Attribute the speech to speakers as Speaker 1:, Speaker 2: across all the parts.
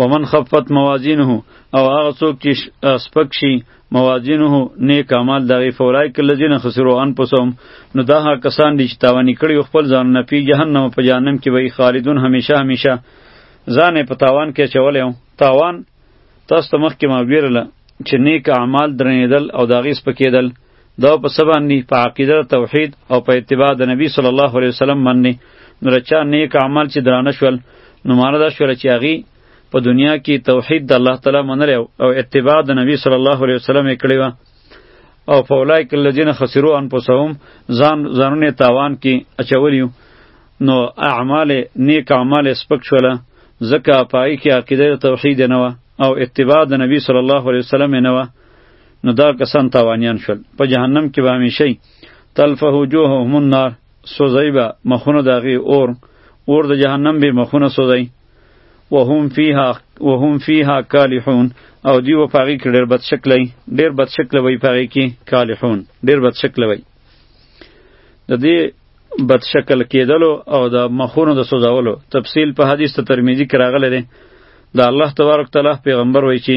Speaker 1: ومن خفت موازینه او هغه څوک چې سپک شي موازینه نیک اعمال دغه فولای کله جن خسرو ان پسوم نو دا هغه کسان دي چې تاوانی کړي خپل ځان نه پی جهنم په جهنم کې وي خالدون همیشه همیشه ځان په تاوان کې چولې تاوان تاسو ته مخکې ما ویرله چې نیک اعمال درنیدل او داغیس پکېدل دا په سبا نی په عقیده توحید او په اتباع د نبی صلی الله علیه وسلم مننی نو رچا نیک عمل چې درانه شول نو معنی دا شول چې هغه په دنیا کې توحید د الله تعالی منلی او اتباع د نبی صلی الله علیه وسلم یې کړې وه او فولایک الذین خسروا انفسهم ځان ځانونه تاوان کې اچولیو نو اعمال نیک اعمال سپک شوله ځکه پای کې عقیده توحید نه وه او اتباع د نبی صلی الله علیه وسلم نه وه نو دا کسان تاوانیان شول په جهنم کې به همیشه تلفه وجوههم النار سوځی به مخونه د هغې اور اور د جهنم به مخونه سوځی وهم فیها وهم فیها کالحون او دی و پاغي کې ډېر بد شکلی ډېر بد شکلی وي پاغي کې کالحون ډېر بد شکلی وي د دې بد شکل کېدلو او د مخونو د سوځولو تفصیل په حدیث ته ترمذی کې راغلی دی د الله تبارک تعالی پیغمبر وایي چې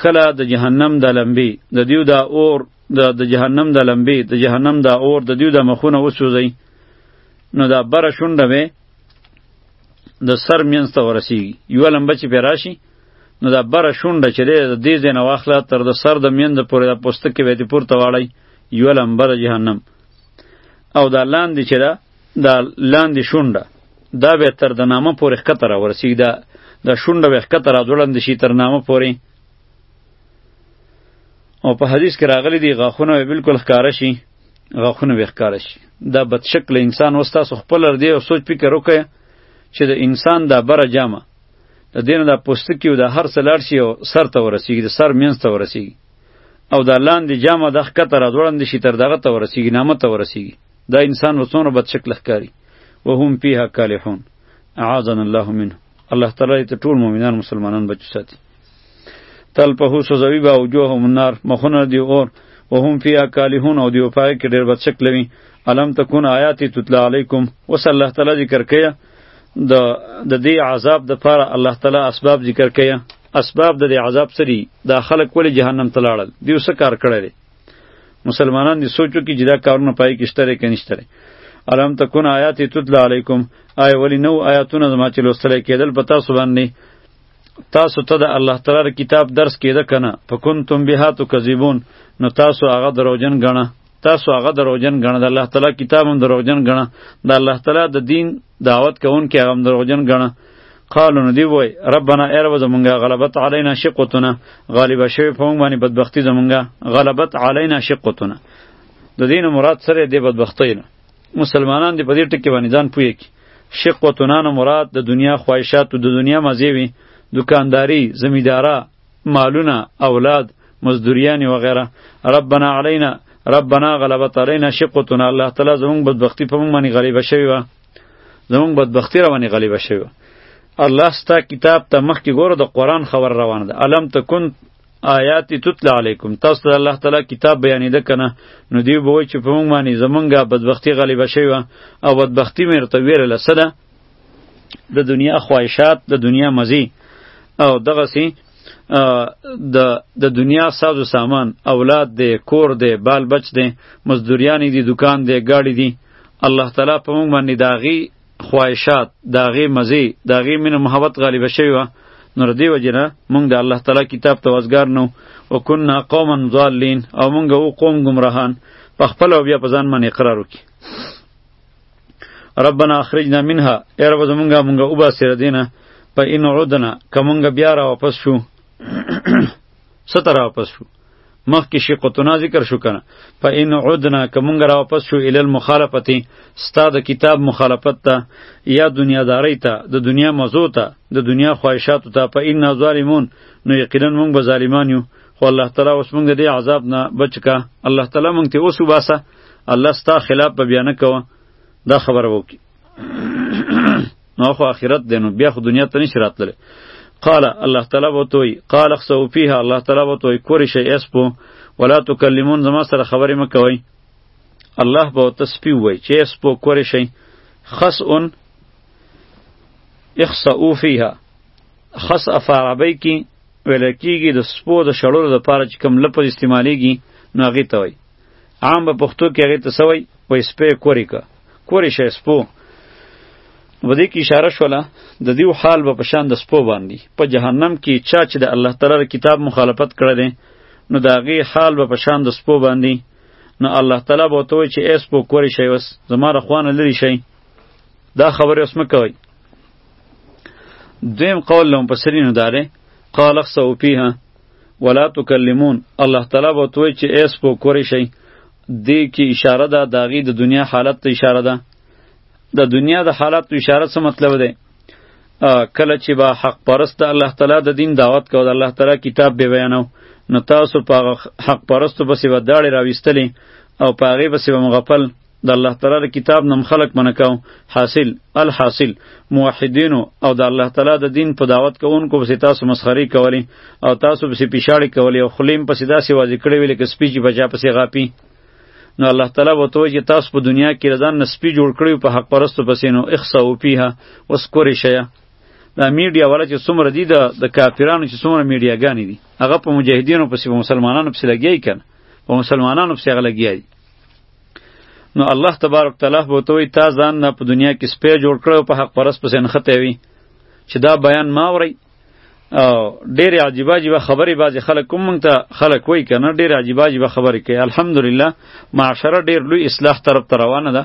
Speaker 1: کله د جهنم د لمبې د دیو دا اور د د جهنم د لمبې د جهنم دا اور د دیو د مخونه وسوځي نو دا بره شونډه به د سر مینځ ته ورسیږي یوه لمبه چې پې راشي نو دا بره شونډه چې دی د دې ځای نه واخله تر د سر د میند پورې دا پوستکی به یې پورته واړی یوه لمبه د جهنم او دا لاندې چې ده دا لاندې شونډه دا به تر د نامه پورې ښکته راورسېږي دا دا شونډه به ښکته راځوړند شي تر نامه پورې او په حدیث کې راغلی دی غاښونه به بالکل ښکاره شي غاښونه به ښکاره شي دا بد شکل انسان اوس تاسو خپل دی او سوچ فکر وکړئ چې د انسان دا بره جامه د دین دا پوستکی او د هر څه لاړ شي او سر ته ورسیږي د سر مینځ ته ورسیږي او دا لاندې جامه د ښکته راځوړند شي تر دغه ته ورسیږي نامه ته ورسیږي دا انسان به څومره بد شکل ښکاري وهم فیها کالحون اعاذنا الله منه الله تعالی ته ټول مؤمنان مسلمانان بچو ساتي تل په هو سوزوي با وجوههم النار مخونه دی اور وهم فیها کالحون او دی په پای کې ډېر بد شکل وي الم تکون آیات تتلا علیکم وصلی الله تعالی ذکر کیا د د دې عذاب د پاره الله تعالی اسباب ذکر کیا اسباب د دې عذاب سری دا خلک ولې جهنم ته لاړل دیو څه کار کړی مسلمانان دې سوچو کې چې دا کارونه پای کې شته که نشته الم تکون آیات تتلا علیکم آیا ولی نو آیاتونه زما چې لوستل کېدل په تاسو باندې تاسو ته د الله تعالی کتاب درس کېده کنه فکنتم بها تکذبون نو تاسو هغه دروژن غنه تاسو هغه دروژن غنه د الله تعالی کتاب هم دروژن غنه د الله تعالی د دین دعوت کوونکې هم دروژن غنه قالو نو دی وای ربنا ای رب زمونږه غلبت علینا شقتنا غالب شوی په موږ باندې بدبختی زمونږه غلبت علینا شقتنا د دین مراد سره دی بدبختی نه مسلمانان دی په دې ټکی باندې ځان پوی کی شقتنا نه مراد د دنیا خواهشات د دنیا مزه وی دکانداری زمیدارا مالونه اولاد مزدوریانی و غیره ربنا علینا ربنا غلبت علینا شقتنا الله تعالی زمونږ بدبختی په موږ باندې غلبه شوی و زمونږ بدبختی روانې غلیبه شوی الله ستا کتاب ته مخکې ګوره د قرآن خبر روانه ده الم تکن آیات تطلع علیکم تاسو ته الله تعالی کتاب بیانېده کنه نو دی به وای چې په موږ باندې زمونږه بدبختی غلیبه شوی او بدبختی مې ورته ویره لسده د دنیا خواهشات د دنیا مزي او دغه سي د د دنیا ساز و سامان اولاد دی کور دی بال بچ دی مزدوریانی دی دکان دی گاڑی دی الله تعالی په موږ باندې د هغې خواهشات د هغې مزې د هغې مینه محبت غالبه شوې وه نو د دې وجې نه موږ د الله تعالی کتاب ته وزګار نه و کنا قوما ضالین او موږ و قوم ګمراهان په خپل او بیا په ځان باندې اقرار وکړي ربنا اخرجنا منها ای رب زمونږه مونږه وباسې د دینه په ان عدنا که مونږ بیا را واپس شو ستر واپس شو مخکې شقتنا ذکر شو کنه فان عدنا که مونږ را واپس شو ال المخالفت ستا د کتاب مخالفت ته یا دنیا داری ته د دنیا مزو ته د دنیا خواهشات ته فان ظالمون نو یقینا مونږ به ظالمان یو خو الله تعالی اوس مونږ دې عذاب نه بچکا الله تعالی مونږ ته اوس وباسه الله ستا خلاف به بیان کوه دا خبره وکړي نو خو آخرت دی نو بیا خو دنیا ته نشي راتللی قال الله تعالی به توی قال اخسو فیها الله تعالی به توی کوری شی اسپو ولا تکلمون زما سره خبرې مه کوئ الله به ورته سپي ووایي چې اسپو کوری شئ خسعون اخسعو فیها خس افعربی کی ویل کیږي د سپو د شړلو لپاره چې کوم لفظ استعمالیږي نو هغې ته وایي عام به پښتو کې هغې ته څه وایي وایي سپی کورې که کولی شئ سپو په دې کې اشاره شوله د دیو حال به پشان د سپو باندې په جهنم کې چا چې د الله تعالی کتاب مخالفت کړی دی نو د هغې حال به پشان د سپو باندې نو الله تعالی به ورته وایي چې ای سپو کولی شئ اوس زما له خوانه لرې شئ دا خبرې اوس مه کوئ دویم قول له مفسرینو دا دی قال اخسئ فیها ولا تکلمون الله تعالی به توی چې ایس پو کوری شي دې کې اشاره ده داغي د دنیا حالت ته اشاره ده د دنیا د حالت ته اشاره څه مطلب ده کله چې با حق پرست الله تعالی د دین دعوت کو د الله تعالی کتاب به بیانو نو تاسو په حق پرستو بسې وداړې راویستلې او په هغې بسې به مغفل د الله تعالی د کتاب نم خلق منه کاو حاصل الحاصل موحدینو او د الله تعالی د دین په دعوت کوونکو پسې تاسو مسخري کولی او تاسو پسې پیشاړی کولی او خلیم پسې داسې واځي کړی ویل کې سپیجی بچا پسې غاپی نو الله تعالی وو ته چې تاسو په دنیا کې رضان نسپی جوړ کړی په حق پرستو پسې نو اخسا او پیها وسکوري شیا دا میډیا ولا چې څومره دي د کافرانو چې څومره میډیاګانې دي هغه په مجاهدینو پسې په مسلمانانو پسې لګیای کنه په مسلمانانو پسې هغه لګیای نو الله تبارک تعالی به ته وی تا ځان نه په دنیا کې سپی جوړ کړو په حق پرس پسې نخته وی چې دا بیان ما وری او ډېر عجیب عجیب خبرې بعضې خلک کوم مونږ ته خلک وایي که نه ډېر عجیب عجیب خبرې کوي الحمدلله معاشره ډېر لوی اصلاح طرف ته روانه ده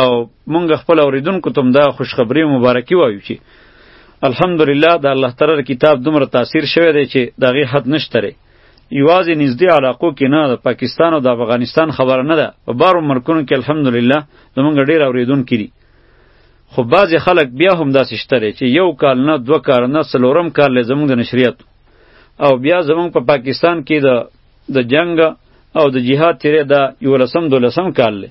Speaker 1: او مونږ خپل اوریدونکو ته هم دا خوشخبري مبارکي وایو چې الحمدلله د الله تعالی کتاب دومره تاثیر شوی دی چې د هغې حد نشته یوازې نږدې علاقو کې نه د پاکستان او د افغانستان خبره نه ده په بارو ملکونو کې الحمدلله زمونږ ډېر اورېدونکي دي خو بعضې خلک بیا هم داسې شته دی چې یو کال نه دوه کال نه څلورم کال دی زمونږ د نشریت او بیا زمونږ په پا پاکستان کې د د جنګ او د جهاد تیرې دا یولسم دولسم کال دی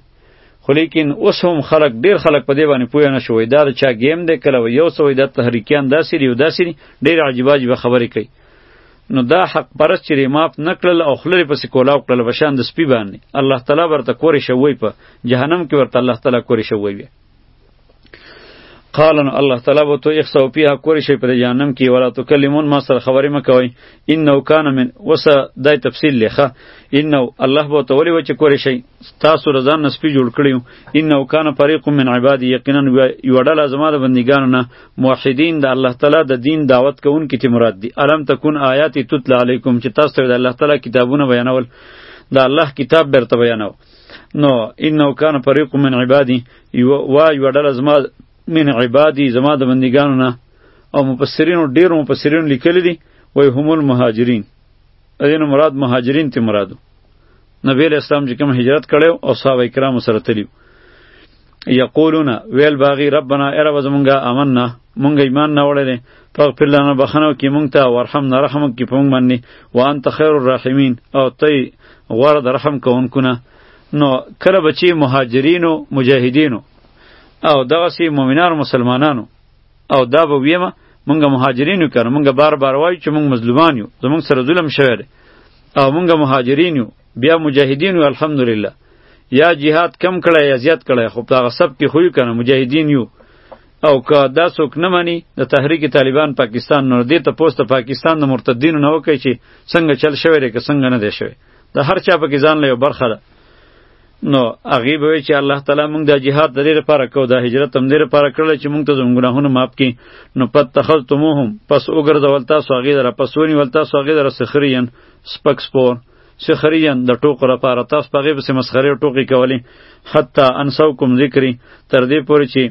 Speaker 1: خو لیکن اوس هم خلک ډیر خلک په دې باندې پوه نه شوی دا د چا گیم دی کله یو سوی د تحریکیان داسې دی او داسې دی ډیر عجیب عجیب خبرې کوي نو دا حق پرست چې ماف نکړل او خلری پس کولاو کړل بشان د سپی باندې الله تعالی ورته کورې شوی په جهنم کې ورته الله تعالی کورې شوی وي قالن الله تعالی بو تو اخسو پیه کورې شوی په جهنم کې ولا تو کلمون ما سره خبرې مکوي انه کان من وس دای تفصیل لخه انه الله بو تو ولې وچ کورې شي تاسو رضان نسپی جوړ کړیو انه کان فريق من عبادی یقینا یوډل زما د بندګانو نه موحدین د الله تعالی د دین دعوت کوونکي ته مراد دي الم تکون آیات تتل علیکم چې تاسو ته د الله تعالی کتابونه بیانول د الله کتاب برته بیانو نو انه کان فريق من عبادي وا یو ډله زما من عبادي زما د بندګانو نه او مفسرین ډیر مفسرین لیکلی دي وای هم المهاجرین اذن مراد مهاجرین ته مرادو نبی علیہ السلام چې کوم هجرت کړو او صحابه کرام سره تلیو یقولون ویل باغی ربنا اره وزمونږه امننا مونږ ایمان نه وړل فغفر لنا بخنو کې مونږ ته ورحمنا رحم کې پونږ باندې وانت خیر الرحیمین او تی غوړه د رحم کوونکو نه نو کله بچی مهاجرینو مجاهدینو او دغه سی مؤمنانو مسلمانانو او دا به ویمه مونږ مهاجرینو کړه مونږ بار بار وایو چې مونږ مظلومان یو زمونږ سره ظلم شوی دی او مونږه مهاجرین یو بیا مجاهدین یو الحمدلله یا جهاد کم کړه یا زیات کړه خو په هغه سب کې خو یو کنه مجاهدین یو او که دا څوک نه مانی د تحریک طالبان پاکستان نور دی ته پوسټ پاکستان د مرتدین نه وکړي چې څنګه چل شوی دی که څنګه نه دی شوی د هر چا په کې ځان له برخه ده نو هغه به چې الله تعالی مونږ د جهاد د لري لپاره کو د هجرت هم لري لپاره کړل چې مونږ ته زموږ ګناهونه معاف کړي نو پد تخذتموهم پس وګرځول تاسو هغه در پس ونی ول تاسو هغه در سخرین سپک سپور سخرین د ټوکو لپاره تاسو په غیب سم مسخره او ټوکی کولی حتی انسوکم ذکری تر دې پورې چې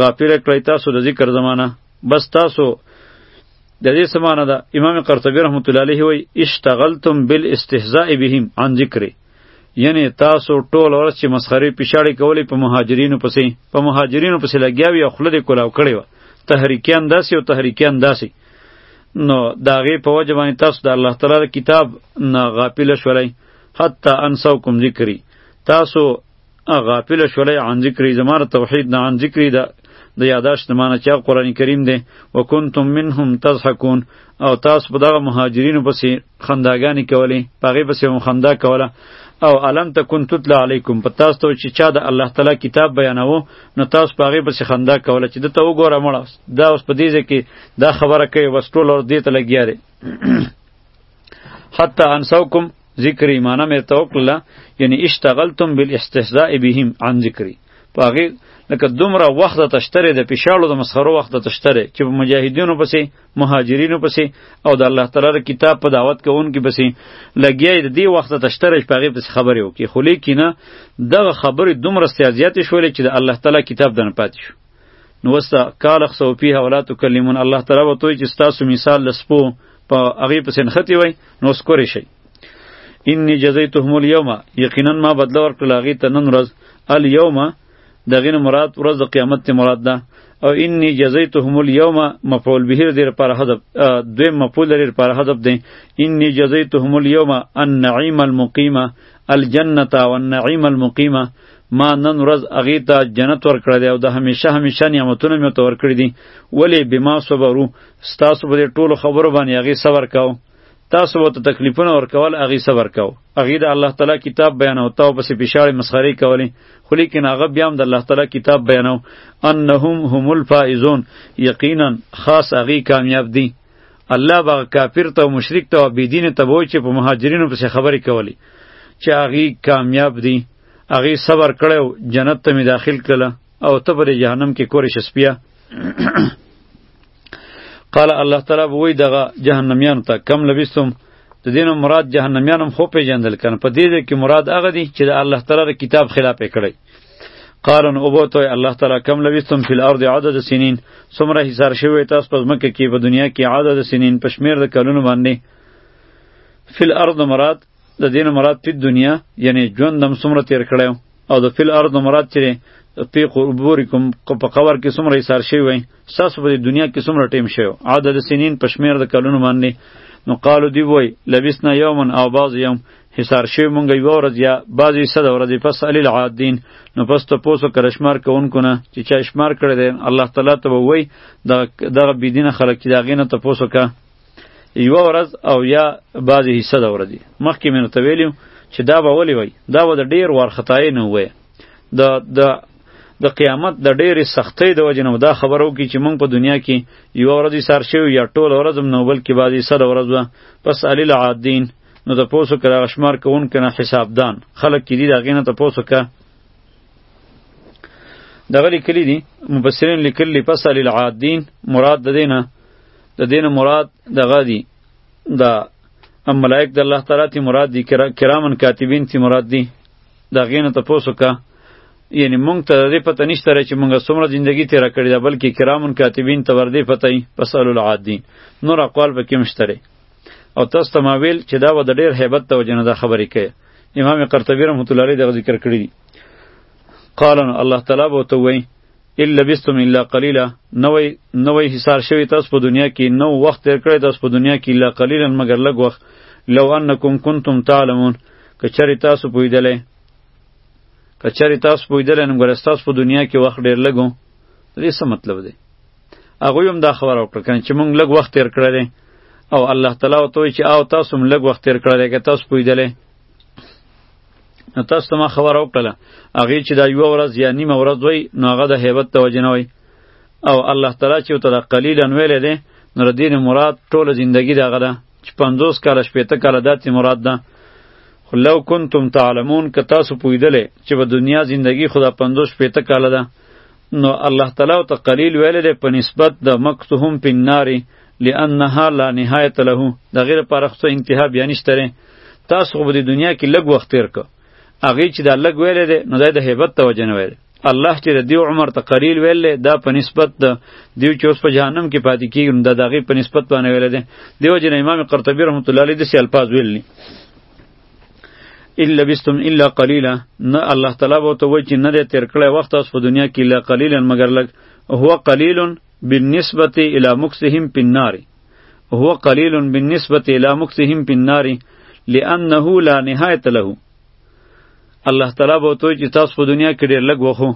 Speaker 1: غافل کړی تاسو د ذکر زمانہ بس تاسو د دې سمانه ده امام قرطبی رحمت الله علیه وی اشتغلتم بالاستهزاء بهم عن ذکری یعنی تاسو ټول ورځ چې مسخري پیشاړې کولې په مهاجرینو پسې په مهاجرینو پسې لګیا وي او خوله دې کولاو کړې وه تحریکیان داسې او تحریکیان داسې نو د هغې په وجه باندې تاسو د الله تعالی د کتاب نه غافل شولئ حتی انسوکم ذکري تاسو غافل شولای عن ذکری زمار توحید نه عن ذکری ده د یاداشت معنی چې قرآن کریم دی وکنتم منهم تضحکون او تاسو په دغه مهاجرینو پسې خنداګانې کولې په هغې پسې هم خندا کوله او علم تکن تتلا علیکم په تاسو ته چې چا د الله تعالی کتاب بیانوو نو تاسو په هغې پسې خندا کوله چې دته وګوره مړه دا اوس په دې ځای کې دا خبره کوي بس ټول ور دې ته لګیا دی حتی انسوکم ذکر ایمانه مې ته وکړله یعنی اشتغلتم بالاستهزاء بهم عن ذکری په هغې لکه دومره وخت تشتره د پیشاړو د مسخرو وخت تشتره چې په مجاهدینو پسې مهاجرینو پسې او د الله تعالی کتاب په دعوت کوونکو پسې لګیا د دې وخت تشتره چې پغې پسې خبرې وکړي خو لیکنه دغه خبرې دومره سیاضیات شولې چې د الله تعالی کتاب دنه پاتې شو نو وستا قال اخسو فيها ولا تكلمون الله تعالی وتوی چې تاسو مثال لسپو په هغه پسې نختی وای نو سکورې شي انی جزیتهم اليوم یقینا ما بدل ورکړل هغه ته نن ورځ اليوم دغه نه مراد ورځ د قیامت ته مراد ده او انی جزیتهم اليوم مفعول به دیر پر حذف دوی مفعول دیر پر حذف دی انی جزیتهم اليوم النعیم المقیمه الجنه والنعیم المقیمه ما نن ورځ هغې ته جنت ورکړی دی او د همیشه همیشه نعمتونه مې ورته ورکړي دي ولې بما صبرو ستاسو په دې ټولو خبرو باندې هغې صبر کاوه تاسو ورته تکلیفونه ورکول هغې صبر کاوه هغې د الله تعالی کتاب بیانو تا پسې پیشاړې مسخرې کولې خو لیکن هغه بیا هم د الله تعالی کتاب بیانو انهم هم الفائزون یقینا خاص هغې کامیاب دي الله به کافر ته او مشرک ته او بېدینه ته به چې په مهاجرینو پسې خبرې کولې چې هغې کامیاب دي هغې صبر کړی او جنت ته مې داخل کړله او ته به د جهنم کې کورې شه سپیه قال الله تعالی به وایي دغه جهنمیانو ته کم لبستم د دینو مراد جهنمیان هم خو پیژندل کنه په دې کې مراد هغه دي چې د الله تعالی د کتاب خلاف کړی قارن او بوته الله تعالی کم لویستم فی الارض عدد سنین سمره حسار شوی تاسو په مکه کې په دنیا کې عدد سنین پشمیر د کلونو باندې فی الارض مراد د دین مراد په دنیا یعنی ژوند هم څومره تیر کړی او د فل ارض مراد چې په قبورکم په قبر کې څومره ایثار شوی وای ساسو په دنیا کې څومره ټیم شوی عدد سنین پښمیر د کلونو باندې نو قالو دی وای لبسنا یومن او باز یوم حصار شوی مونږ یو ورځ یا بعضی صد ورځې پس علی العادین نو پس ته پوسو کړه شمار کوونکو نه چې چا شمار کړی دی الله تعالی ته به وای دغه بيدینه خلک چې دغې نه ته پوسو که یوه ورځ او یا بعضې حصه د ورځې مخکې مې نو ته ویلي چې دا به ولې وای دا به د ډېر وارخطایۍ نه ووایه د د د قیامت د ډېرې سختۍ د وجې نه دا خبره وکړي چې موږ په دنیا کې یوه ورځ ایسار شوي یا ټوله ورځ هم نه بلکې بعضې حصه د ورځ وه پس علي العادین نو د پوسو که دغه شمار کوونکو نه حسابدان خلک چې دي د هغې نه ته پوسو که دغه لیکلي دي مبصرین لیکلي پس علي العادین مراد د دې نه د دین مراد دغه دی دا ام ملائک د الله تعالی تی مراد دی کرامن کاتبین تی مراد دی دا غینه ته پوسو کا یعنی مونږ ته دې پته نشته چې مونږ څومره ژوندۍ تیر کړې ده بلکې کرامن کاتبین ته ور دې پته ای پسال العادین نور اقوال به کې مشتره او تاسو ته ما ویل چې دا و د ډیر هیبت ته وجنه دا خبرې کوي امام قرطبی رحمت الله علیه دغه ذکر کړی دی قال الله تعالی به تو وی ان لبستم الا قلیلا نوې نوې حصار شوی تاسو په دنیا کې نو وخت تیر کړی تاسو په دنیا کې الا قلیلا مگر لږ وخت لو انکم کنتم تعلمون کچری تاسو پویدلې کچری تاسو پویدلې نو ګر تاسو په دنیا کې وخت ډیر لګو دې څه مطلب دی هغه هم دا خبر او کړکان چې مونږ لږ وخت تیر کړی او الله تعالی ته چې او تاسو هم لږ وخت تیر کړی که تاسو پویدلې نو تاسو ته ما خبره وکړله هغې چې دا یوه ورځ یا نیمه ورځ وی نو هغه د هیبت د وجې نه وی او الله تعالی چې ورته دا قلیلا ویلی دی نو د دې نه مراد ټوله زندګي د هغه ده چې پنځوس کاله شپېته کاله داسې مراد ده خو لو کنتم تعلمون که تاسو پوهېدلی چې په دنیا زندګي خو دا پنځوس شپېته کاله ده نو الله تعالی ته قلیل ویل دی په نسبت د مکتهم په نار لانها لا نهایت له د غیر پرختو انتها بیا نشته تاسو په دې دنیا کې لږ وخت تیر کو هغه چې دا لږ ویل دی نو د هیبت توجه نه ویل الله چې د دیو عمر ته قلیل ویل دا په نسبت د دیو چې اوس په جهنم کې پاتې کیږي د دغه په نسبت باندې ویل دی دیو جن امام قرطبی رحمت الله علیه د سی الفاظ ویل الا بستم الا قلیلا نه الله تعالی به ته وای چې نه دې تیر کړی وخت اوس په دنیا کې الا قلیلا مگر لګ هو قلیل بالنسبه الی مکسهم په النار هو قلیل بالنسبه الی مکسهم په النار لانه لا نهایت له الله تعالی به ته چې تاسو په دنیا کې ډیر لګ وخو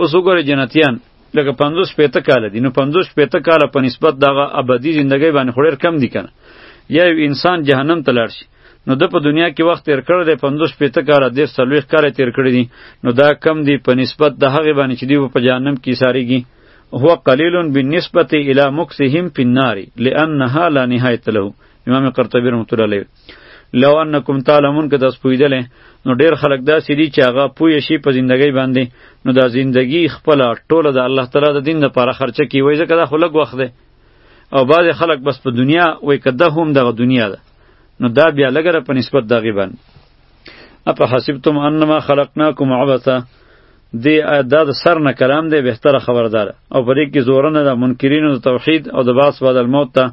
Speaker 1: اوس وګوره جنتیان لکه 50 پېته کال دي نو 50 پېته کال په نسبت دغه ابدي ژوندۍ باندې خوریر کم دي کنه یا انسان جهنم ته لاړ شي نو د په دنیا کې وخت تیر کړی دی پنځوس شپېته کاله دېرش څلوېښت کاله تیر کړي دي نو دا کم دی په نسبت د هغې باندې چې دوی به په جهنم کې ایسارېږي هو قلیل بالنسبة الی مکثهم فی النار لانها لا نهایت له امام قرطبی رحمت الله علیه لو انکم تعلمون که تاسو پوهیدلې نو ډیر خلک داسې دي چې هغه پوه شي په زندګۍ باندې نو دا زندگی خپله ټوله د الله تعالی د دین لپاره خرچه کوي ځکه دا خو لږ وخت دی او بعض خلک بس په دنیا وای کده هم دغه دنیا ده نو دا بیا لګره په نسبت دغه باندې اپا حسبتم انما خلقناکم عبثا دی دا د سر نه کلام دی بهتره خبردار او په دې کې زورنه د منکرینو د توحید او د باس بعد الموت ته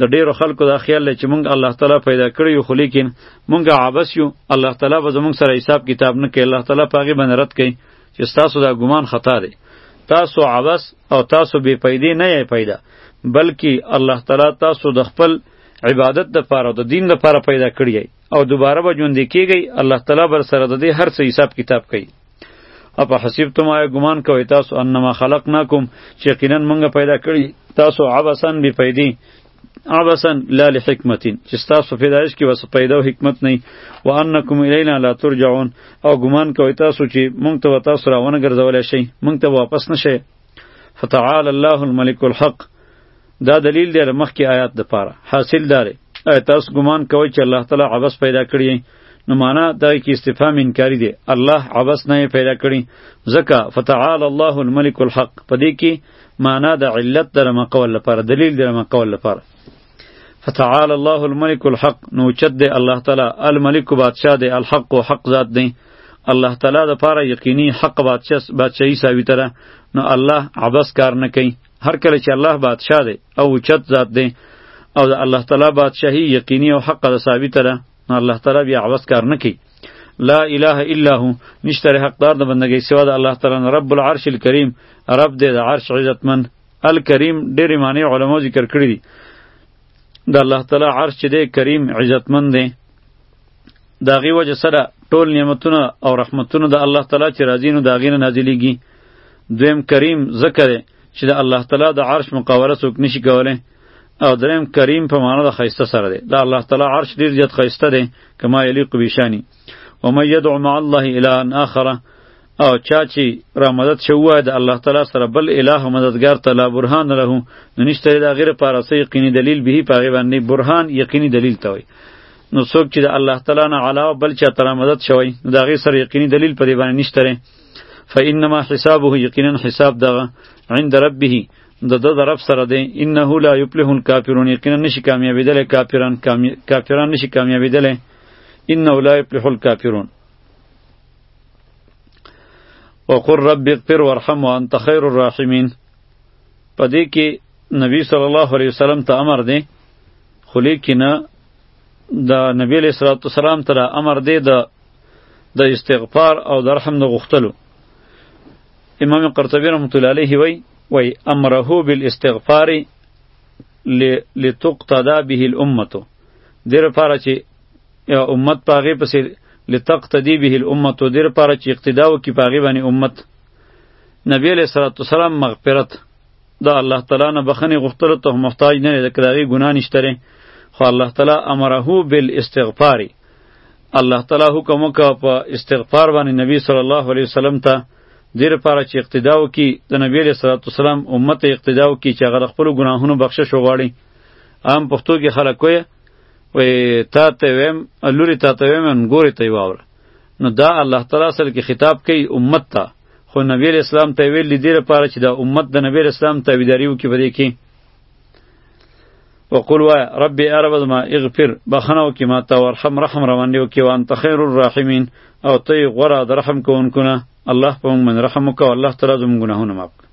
Speaker 1: د ډیرو خلکو دا خیال لري چې مونږ الله تعالی پیدا کړی یو خو لیکن مونږ عبث یو الله تعالی به زمونږ سره حساب کتاب نه کوي الله تعالی په هغې باندې رد کوي چې ستاسو دا ګمان خطا دی تاسو عبس او تاسو بې پیدې نه یې پیدا بلکې الله تعالی تاسو د خپل عبادت د پاره او د دین د پاره پیدا کړی او دوباره به ژوند کیږي الله تعالی بر سره د دې هر څه حساب کتاب کوي اپا حسیب تم آیا گمان کوي تاسو انما خلقناکم چې یقینا موږ پیدا کړی تاسو عبسن بی پیدی عبسا لا لحکمت چې تاسو پیدایش کې وسه پیدا او حکمت نه و انکم الینا لا ترجعون او ګمان کوي تاسو چې مونږ ته تاسو راونه ګرځولای شي مونږ ته واپس نشي فتعال الله الملك الحق دا دلیل دی مخکې آیات د پاره حاصل داره تاسو ګمان کوي چې الله تعالی عبس پیدا کړی نو معنا دا کې استفهام انکاری دی الله عبس نه پیدا کړی ځکه فتعال الله الملك الحق پدې کې معنا د علت د رمه قول لپاره دلیل د رمه قول لپاره فتعالى الله الملك الحق نو چت دی الله تعالی الملک بادشاہ دی الحق و حق ذات دی الله تعالی د پاره یقینی حق بادشاہ بادشاہی ثابت ده نو الله عبس کار نه کوي هر کله چې الله بادشاہ دی او چت ذات دی او د الله تعالی بادشاہی یقینی او حق ده ثابت ده نو الله تعالی بیا عوض کار نه کوي لا اله الا هو نشتر حقدار د بندګۍ سوا د الله تعالی نه رب العرش الکریم رب دې د عرش عزتمن الکریم ډېرې معنی علماو ذکر کړی دي د الله تعالی عرش چې دی کریم عزتمن دی د هغې وجه سره ټول نعمتونه او رحمتونه د الله تعالی چې راځي نو د هغې نه نازلېږي دویم کریم ځکه دی چې د الله تعالی د عرش مقابله څوک نشي کولی او دریم کریم په معنا د خیسته سره دی دا الله تعالی عرش ډیر زیات خیسته دی کما یلیق بشانی و من یدعو مع الله الها آخره او چا چې را مدد شوه د الله تعالی سره بل اله او مددگار ته لا برهان له نو نشته دا غیر پاره سه یقیني دلیل به په غی باندې برهان یقیني دلیل ته وي نو څوک چې د الله تعالی نه علاوه بل چا تر مدد شوی نو دا غیر سره یقیني دلیل په دې باندې نشته فانما حسابه یقینا حساب دغه عند ربه د د رب سره دی انه لا یفلح الکافرون یقینا نشي کامیابیدل کافران کافران نشي کامیابیدل انه لا یفلح الکافرون وقر رب اغفر وارحم وانت خیر الراحمین پدې کې نبی صلی الله علیه وسلم ته امر دی خو لیکنه د نبی علیہ الصلوۃ والسلام تر امر دی د د استغفار او د رحم د غختلو امام قرطبی رحمت الله علیه وی وی امره بالاستغفار لتقتدا به الامه دیر لپاره چې یا امت پاغه پسې لتقتدی به الامه دیر لپاره چې اقتدا وکي پاغه باندې امت نبی علیہ الصلوۃ والسلام مغفرت دا الله تعالی نه بخنه غختره ته محتاج نه ده کداغي ګناه نشته خو الله تعالی امره بالاستغفار الله تعالی حکم وکړ په استغفار باندې نبی صلی الله علیه وسلم ته دیر لپاره چې اقتدا وکړي د نبی علیه الصلاه والسلام امت ته اقتدا وکړي چې هغه خپل ګناهونو بخشش وغواړي عام پښتو کې خلک وایي وی تا ته ویم لوري تا ته ویم ګوري ته واور نو دا الله تعالی سره کې خطاب کوي امت ته خو نبی علیه السلام ته ویل دیر لپاره چې دا امت د نبی علیه السلام تابعداري وکړي په دې کې وقل وای رب ای رب زما اغفر بخنه وکي ما ته ورحم رحم رواني وکي وان ته خیر الرحیمین او ته غره د رحم کوونکو نه الله په موږ من رحم وکړه الله تعالی زموږ ګناهونه معاف کړه